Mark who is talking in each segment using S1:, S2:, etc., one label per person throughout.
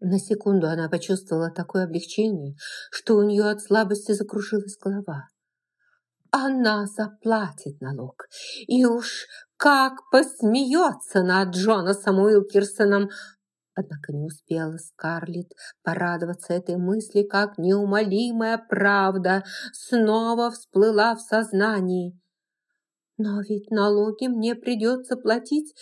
S1: На секунду она почувствовала такое облегчение, что у нее от слабости закружилась голова. Она заплатит налог, и уж как посмеется над Джонасом Уилкерсоном. Однако не успела Скарлетт порадоваться этой мысли, как неумолимая правда снова всплыла в сознании. Но ведь налоги мне придется платить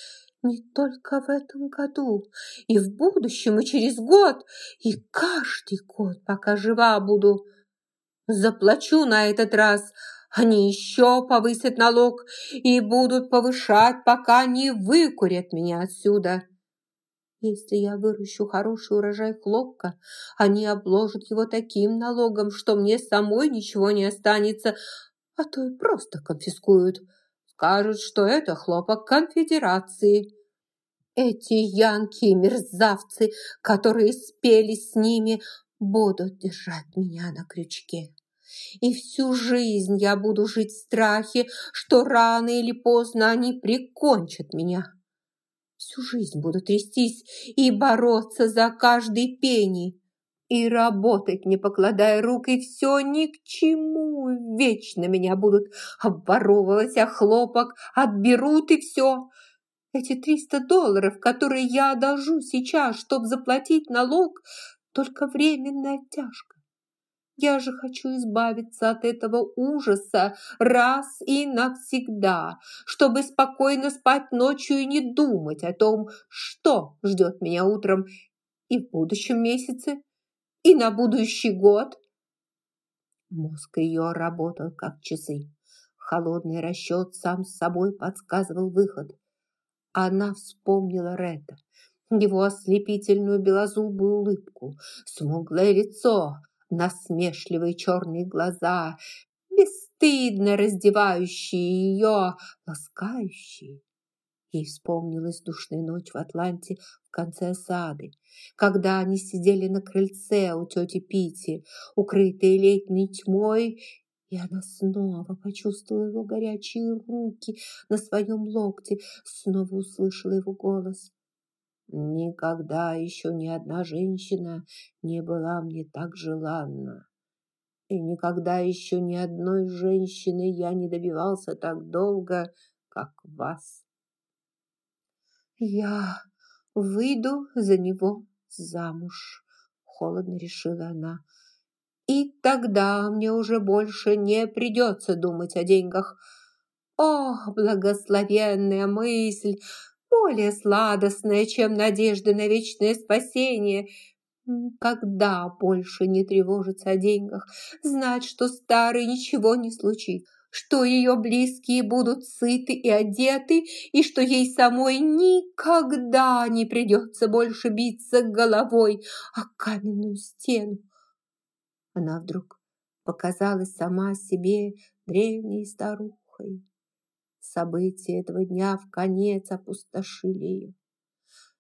S1: не только в этом году, и в будущем, и через год, и каждый год, пока жива буду. Заплачу на этот раз. Они еще повысят налог и будут повышать, пока не выкурят меня отсюда. Если я выращу хороший урожай хлопка, они обложат его таким налогом, что мне самой ничего не останется, а то и просто конфискуют. Скажут, что это хлопок конфедерации. Эти янки-мерзавцы, которые спели с ними, будут держать меня на крючке. И всю жизнь я буду жить в страхе, что рано или поздно они прикончат меня. Всю жизнь буду трястись и бороться за каждый пенни. И работать, не покладая рук, и все ни к чему. Вечно меня будут обворовывать, а хлопок отберут, и все. Эти триста долларов, которые я одолжу сейчас, чтобы заплатить налог, только временная тяжка. Я же хочу избавиться от этого ужаса раз и навсегда, чтобы спокойно спать ночью и не думать о том, что ждет меня утром и в будущем месяце, и на будущий год. Мозг ее работал как часы. Холодный расчет сам с собой подсказывал выход. Она вспомнила Ретта, его ослепительную белозубую улыбку, смуглое лицо, насмешливые черные глаза, бесстыдно раздевающие ее, ласкающие. Ей вспомнилась душная ночь в Атланте в конце осады, когда они сидели на крыльце у тети Пити, укрытые летней тьмой, и она снова почувствовала его горячие руки на своем локте, снова услышала его голос. «Никогда еще ни одна женщина не была мне так желанна, и никогда еще ни одной женщины я не добивался так долго, как вас». «Я выйду за него замуж», — холодно решила она. И тогда мне уже больше не придется думать о деньгах. О, благословенная мысль, более сладостная, чем надежда на вечное спасение. Когда больше не тревожиться о деньгах, знать, что старый ничего не случится, что ее близкие будут сыты и одеты, и что ей самой никогда не придется больше биться головой о каменную стену. Она вдруг показалась сама себе древней старухой. События этого дня в конец опустошили ее.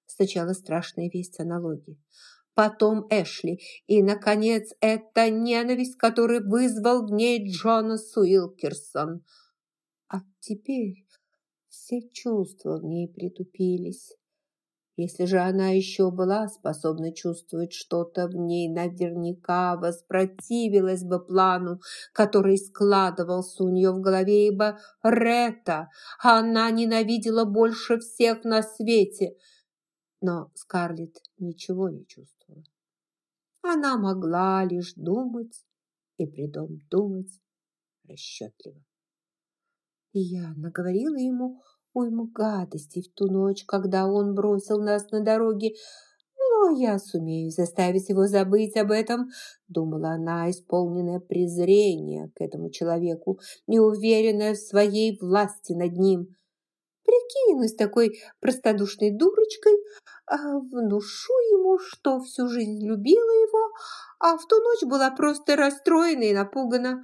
S1: Сначала страшная весть о налоге, потом Эшли, и, наконец, эта ненависть, которую вызвал в ней Джонас Уилкерсон. А теперь все чувства в ней притупились. Если же она еще была способна чувствовать что-то в ней, наверняка воспротивилась бы плану, который складывался у нее в голове, ибо Рета она ненавидела больше всех на свете. Но Скарлетт ничего не чувствовала. Она могла лишь думать и придом думать расчетливо. И я наговорила ему уйму гадостей в ту ночь, когда он бросил нас на дороге. Но я сумею заставить его забыть об этом, думала она, исполненная презрения к этому человеку, неуверенная в своей власти над ним. Прикинусь такой простодушной дурочкой, а внушу ему, что всю жизнь любила его, а в ту ночь была просто расстроена и напугана.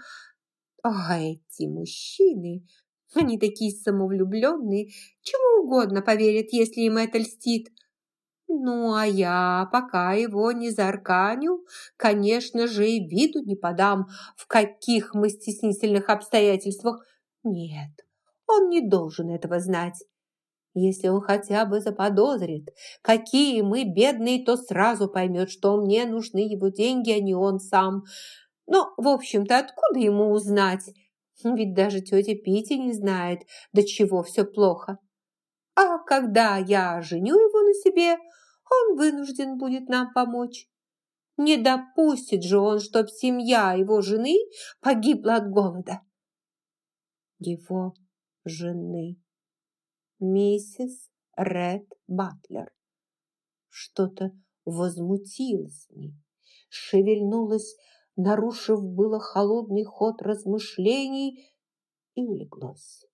S1: А эти мужчины они такие самовлюбленные, чему угодно поверят, если им это льстит. Ну, а я, пока его не зарканю, конечно же, и виду не подам, в каких мы стеснительных обстоятельствах. Нет, он не должен этого знать. Если он хотя бы заподозрит, какие мы бедные, то сразу поймет, что мне нужны его деньги, а не он сам. Но, в общем-то, откуда ему узнать? Ведь даже тетя Питти не знает, до чего все плохо. А когда я женю его на себе, он вынужден будет нам помочь. Не допустит же он, чтоб семья его жены погибла от голода. Его жены миссис Ред Батлер. Что-то возмутилось в ней, шевельнулось, нарушив было холодный ход размышлений, и улеглось.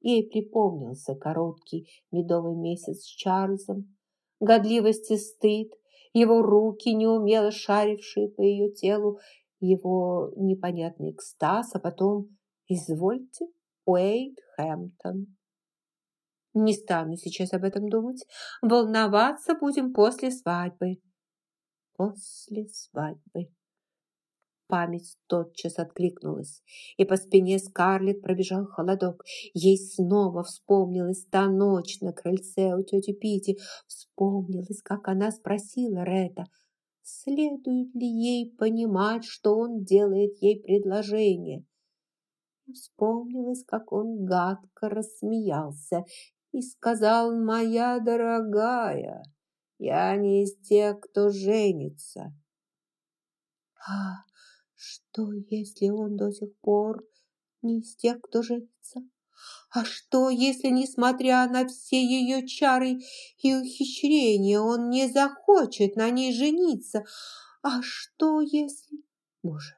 S1: Ей припомнился короткий медовый месяц с Чарльзом, годливость и стыд, его руки, неумело шарившие по ее телу, его непонятный экстаз, а потом «Извольте, Уэйд Хэмптон». Не стану сейчас об этом думать. Волноваться будем после свадьбы. После свадьбы. Память тотчас откликнулась, и по спине Скарлетт пробежал холодок. Ей снова вспомнилась та ночь на крыльце у тети Пити. Вспомнилась, как она спросила Ретта, следует ли ей понимать, что он делает ей предложение. Вспомнилось, как он гадко рассмеялся и сказал, «Моя дорогая, я не из тех, кто женится». «А что, если он до сих пор не из тех, кто женится? А что, если, несмотря на все ее чары и ухищрения, он не захочет на ней жениться? А что, если... Боже,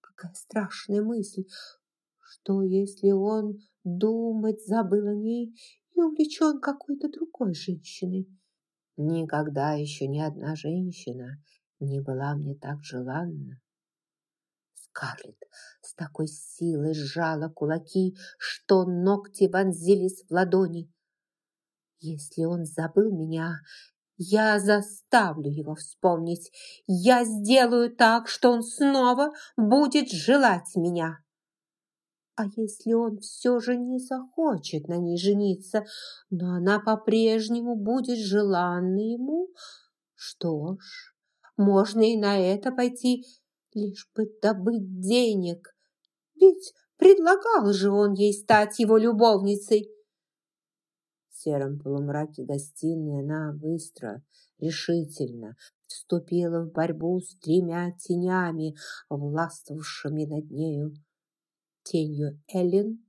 S1: какая страшная мысль! Что, если он думать забыл о ней и увлечен какой-то другой женщиной? Никогда еще ни одна женщина не была мне так желанна. Скарлетт с такой силой сжала кулаки, что ногти вонзились в ладони. Если он забыл меня, я заставлю его вспомнить. Я сделаю так, что он снова будет желать меня. А если он все же не захочет на ней жениться, но она по-прежнему будет желанна ему, что ж, можно и на это пойти лишь бы добыть денег. Ведь предлагал же он ей стать его любовницей. В сером полумраке гостиной она быстро, решительно вступила в борьбу с тремя тенями, властвовавшими над нею. Тенью Эллен,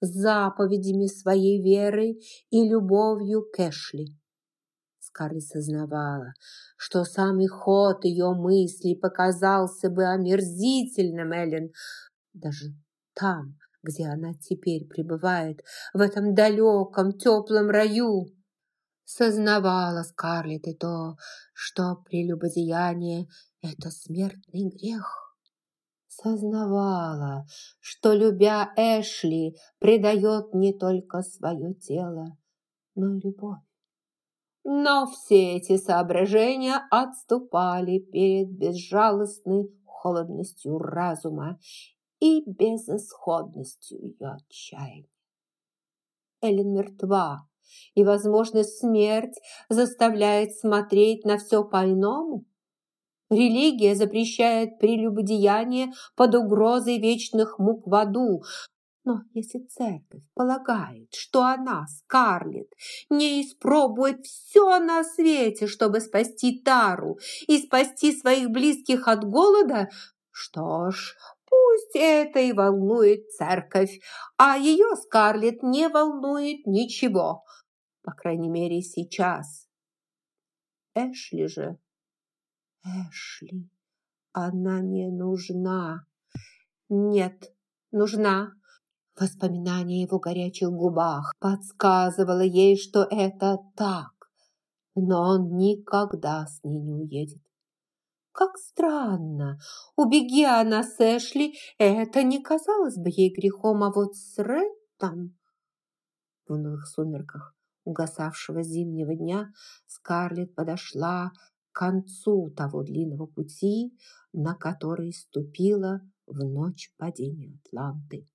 S1: заповедями своей веры и любовью к Эшли. Скарлетт сознавала, что самый ход ее мыслей показался бы омерзительным Эллен, даже там, где она теперь пребывает, в этом далеком теплом раю. Сознавала Скарлетт и то, что прелюбодеяние – это смертный грех. Сознавала, что, любя Эшли, предает не только свое тело, но и любовь. Но все эти соображения отступали перед безжалостной холодностью разума и безысходностью ее отчаяния. Эллен мертва, и, возможно, смерть заставляет смотреть на все по-иному. Религия запрещает прелюбодеяние под угрозой вечных мук в аду, но если церковь полагает, что она, Скарлетт, не испробует все на свете, чтобы спасти Тару и спасти своих близких от голода, что ж, пусть это и волнует церковь, а ее Скарлетт не волнует ничего, по крайней мере сейчас. Эшли же, Эшли, она не нужна. Нет, нужна. Воспоминание его горячих губах подсказывало ей, что это так, но он никогда с ней не уедет. Как странно! Убеги она с Эшли, это не казалось бы ей грехом, а вот с Рэттом... В унылых сумерках угасавшего зимнего дня Скарлетт подошла концу того длинного пути, на который ступила в ночь падения Атланты.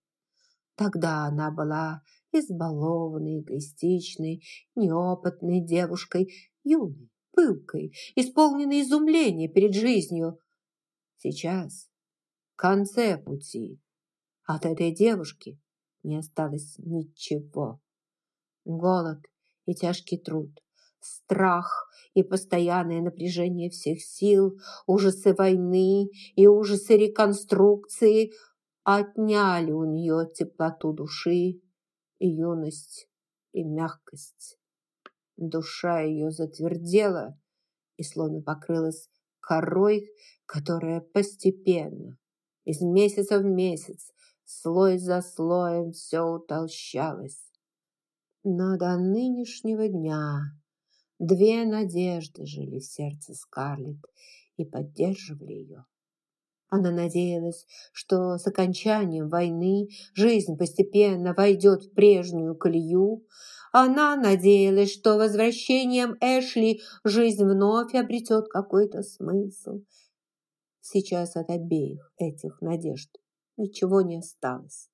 S1: Тогда она была избалованной, эгоистичной, неопытной девушкой, юной, пылкой, исполненной изумления перед жизнью. Сейчас, в конце пути, от этой девушки не осталось ничего. Голод и тяжкий труд, страх и постоянное напряжение всех сил, ужасы войны и ужасы реконструкции отняли у нее теплоту души и юность и мягкость. Душа ее затвердела и словно покрылась корой, которая постепенно, из месяца в месяц, слой за слоем все утолщалось. Но до нынешнего дня две надежды жили в сердце Скарлетт и поддерживали ее. Она надеялась, что с окончанием войны жизнь постепенно войдет в прежнюю колею. Она надеялась, что возвращением Эшли жизнь вновь обретет какой-то смысл. Сейчас от обеих этих надежд ничего не осталось.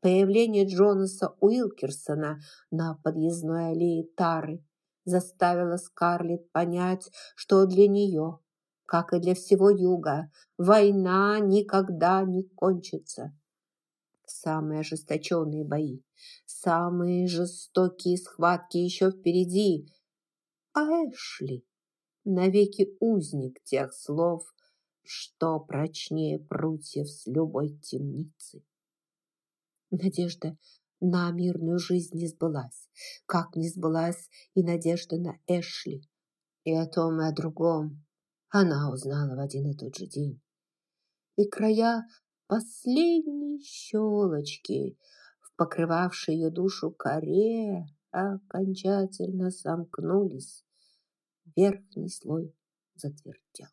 S1: Появление Джонаса Уилкерсона на подъездной аллее Тары заставило Скарлетт понять, что для нее как и для всего Юга, война никогда не кончится. Самые ожесточенные бои, самые жестокие схватки еще впереди. А Эшли навеки узник тех слов, что прочнее прутьев с любой темницы. Надежда на мирную жизнь не сбылась, как не сбылась и надежда на Эшли. И о том, и о другом она узнала в один и тот же день. И края последней щелочки, покрывавшей ее душу коре, окончательно сомкнулись. Верхний слой затвердел.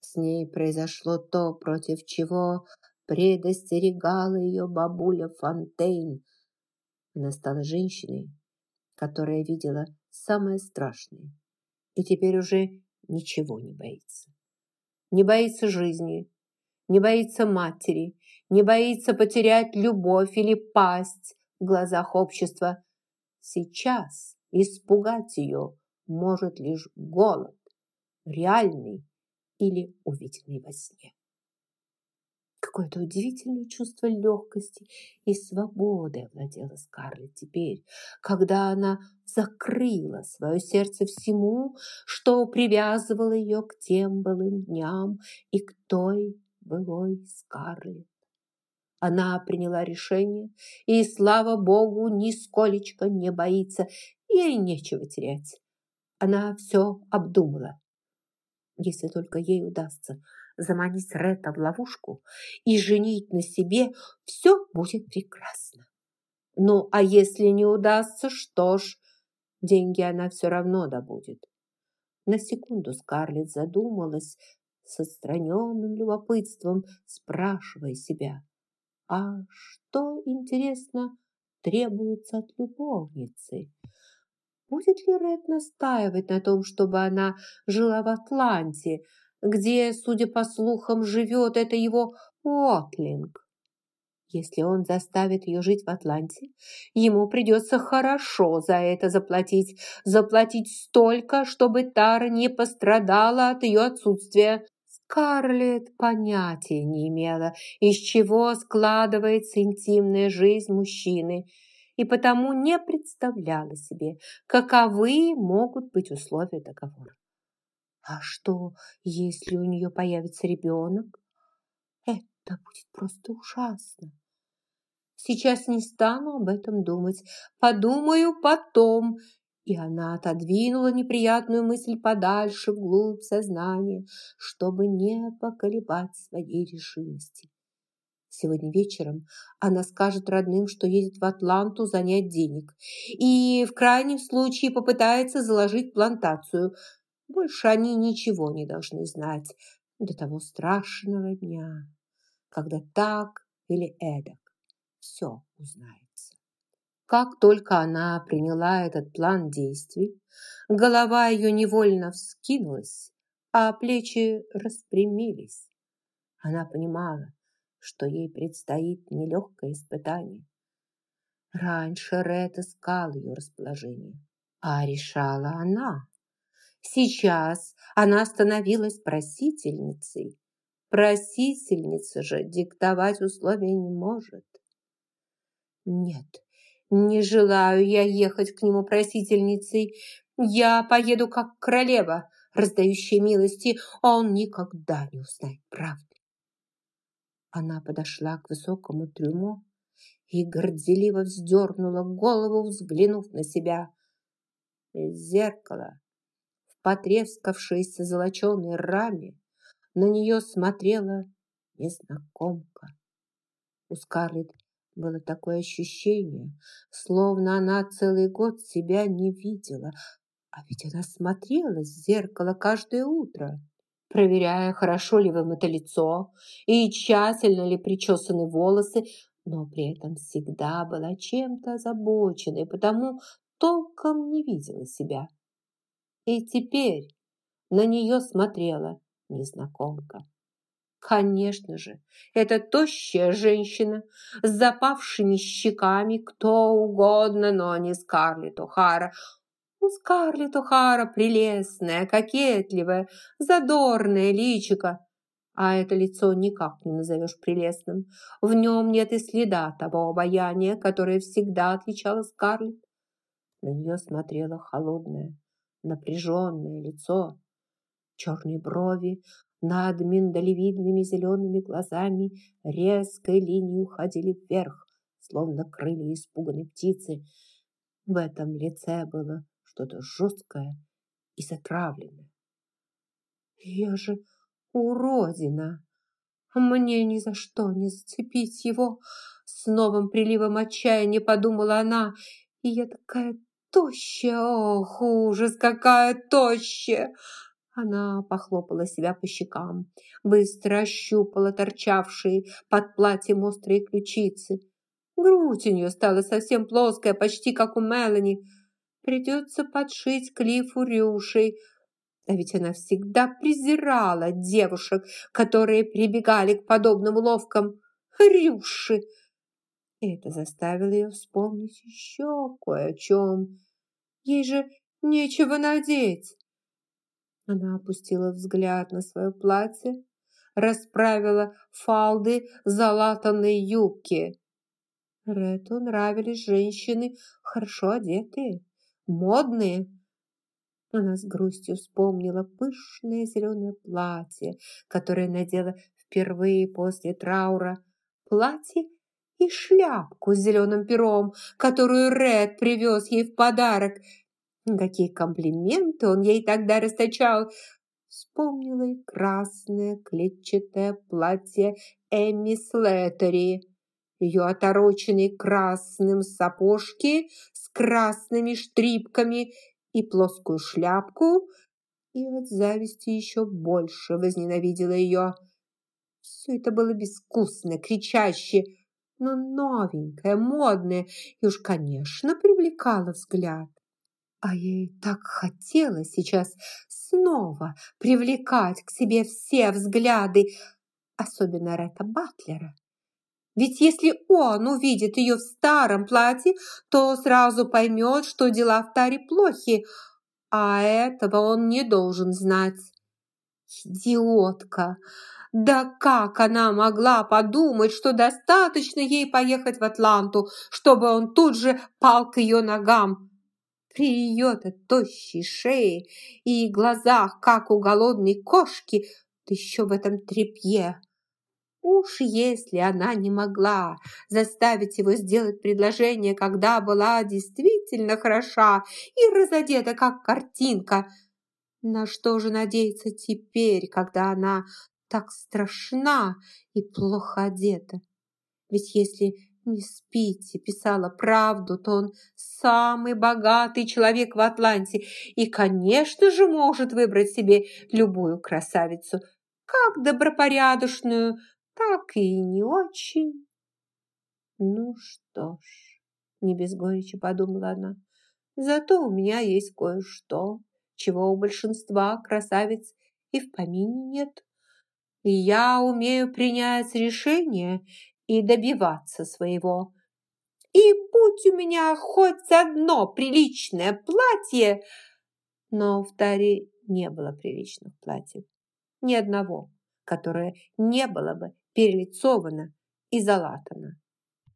S1: С ней произошло то, против чего предостерегала ее бабуля Фонтейн. Она стала женщиной, которая видела самое страшное, и теперь уже ничего не боится. Не боится жизни, не боится матери, не боится потерять любовь или пасть в глазах общества. Сейчас испугать ее может лишь голод, реальный или увиденный во сне какое-то удивительное чувство легкости и свободы овладело Скарлетт теперь, когда она закрыла свое сердце всему, что привязывало ее к тем былым дням и к той былой Скарлетт. Она приняла решение и, слава богу, нисколечко не боится, ей нечего терять. Она все обдумала. Если только ей удастся заманить Ретта в ловушку и женить на себе, все будет прекрасно. Ну, а если не удастся, что ж, деньги она все равно добудет. На секунду Скарлетт задумалась с отстраненным любопытством, спрашивая себя, а что, интересно, требуется от любовницы? Будет ли Ред настаивать на том, чтобы она жила в Атланте, где, судя по слухам, живет это его Уотлинг. Если он заставит ее жить в Атланте, ему придется хорошо за это заплатить. Заплатить столько, чтобы Тара не пострадала от ее отсутствия. Скарлетт понятия не имела, из чего складывается интимная жизнь мужчины, и потому не представляла себе, каковы могут быть условия договора. А что, если у нее появится ребенок? Это будет просто ужасно. Сейчас не стану об этом думать. Подумаю потом. И она отодвинула неприятную мысль подальше, вглубь сознания, чтобы не поколебать своей решимости. Сегодня вечером она скажет родным, что едет в Атланту занять денег и в крайнем случае попытается заложить плантацию – больше они ничего не должны знать до того страшного дня, когда так или эдак все узнается. Как только она приняла этот план действий, голова ее невольно вскинулась, а плечи распрямились. Она понимала, что ей предстоит нелегкое испытание. Раньше Ред искал ее расположение, а решала она. Сейчас она становилась просительницей. Просительница же диктовать условия не может. Нет, не желаю я ехать к нему просительницей. Я поеду как королева, раздающая милости, а он никогда не узнает правды. Она подошла к высокому трюму и горделиво вздернула голову, взглянув на себя. Из зеркала потрескавшейся золоченой раме на нее смотрела незнакомка. У Скарлетт было такое ощущение, словно она целый год себя не видела, а ведь она смотрела в зеркало каждое утро, проверяя, хорошо ли вымыто лицо и тщательно ли причесаны волосы, но при этом всегда была чем-то озабочена и потому толком не видела себя. И теперь на нее смотрела незнакомка. Конечно же, это тощая женщина с запавшими щеками, кто угодно, но не Скарлетт О'Хара. У Скарлетт О'Хара прелестная, кокетливая, задорная личико. А это лицо никак не назовешь прелестным. В нем нет и следа того обаяния, которое всегда отличало Скарлетт. На нее смотрело холодное, напряженное лицо, черные брови, над миндалевидными зелеными глазами резкой линией уходили вверх, словно крылья испуганной птицы. В этом лице было что-то жесткое и затравленное. «Я же уродина! Мне ни за что не зацепить его!» С новым приливом отчаяния подумала она. «И я такая тощая! Ох, ужас, какая тощая!» Она похлопала себя по щекам, быстро ощупала торчавшие под платьем острые ключицы. Грудь у нее стала совсем плоская, почти как у Мелани. Придется подшить Клиффу рюшей. А ведь она всегда презирала девушек, которые прибегали к подобным уловкам. Рюши! И это заставило ее вспомнить еще кое о чем. Ей же нечего надеть. Она опустила взгляд на свое платье, расправила фалды залатанной юбки. Рету нравились женщины хорошо одетые, модные. Она с грустью вспомнила пышное зеленое платье, которое надела впервые после траура. Платье и шляпку с зеленым пером, которую Ред привез ей в подарок – Какие комплименты он ей тогда расточал! Вспомнила и красное клетчатое платье Эмми Слеттери, ее отороченные красным сапожки с красными штрипками и плоскую шляпку, и от зависти еще больше возненавидела ее. Все это было безвкусно, кричаще, но новенькое, модное и уж, конечно, привлекало взгляд. А ей так хотелось сейчас снова привлекать к себе все взгляды, особенно Ретта Батлера. Ведь если он увидит ее в старом платье, то сразу поймет, что дела в Таре плохи, а этого он не должен знать. Идиотка! Да как она могла подумать, что достаточно ей поехать в Атланту, чтобы он тут же пал к ее ногам? При ее-то тощей шее и глазах, как у голодной кошки, да еще в этом тряпье. Уж если она не могла заставить его сделать предложение, когда была действительно хороша и разодета, как картинка, на что же надеяться теперь, когда она так страшна и плохо одета? Ведь если не спите, писала правду, то он самый богатый человек в Атланте и, конечно же, может выбрать себе любую красавицу, как добропорядочную, так и не очень. Ну что ж, не без горечи подумала она, зато у меня есть кое-что, чего у большинства красавиц и в помине нет. Я умею принять решение и добиваться своего. и будь у меня хоть одно приличное платье, но в таре не было приличных платьев, ни одного, которое не было бы перелицовано и залатано.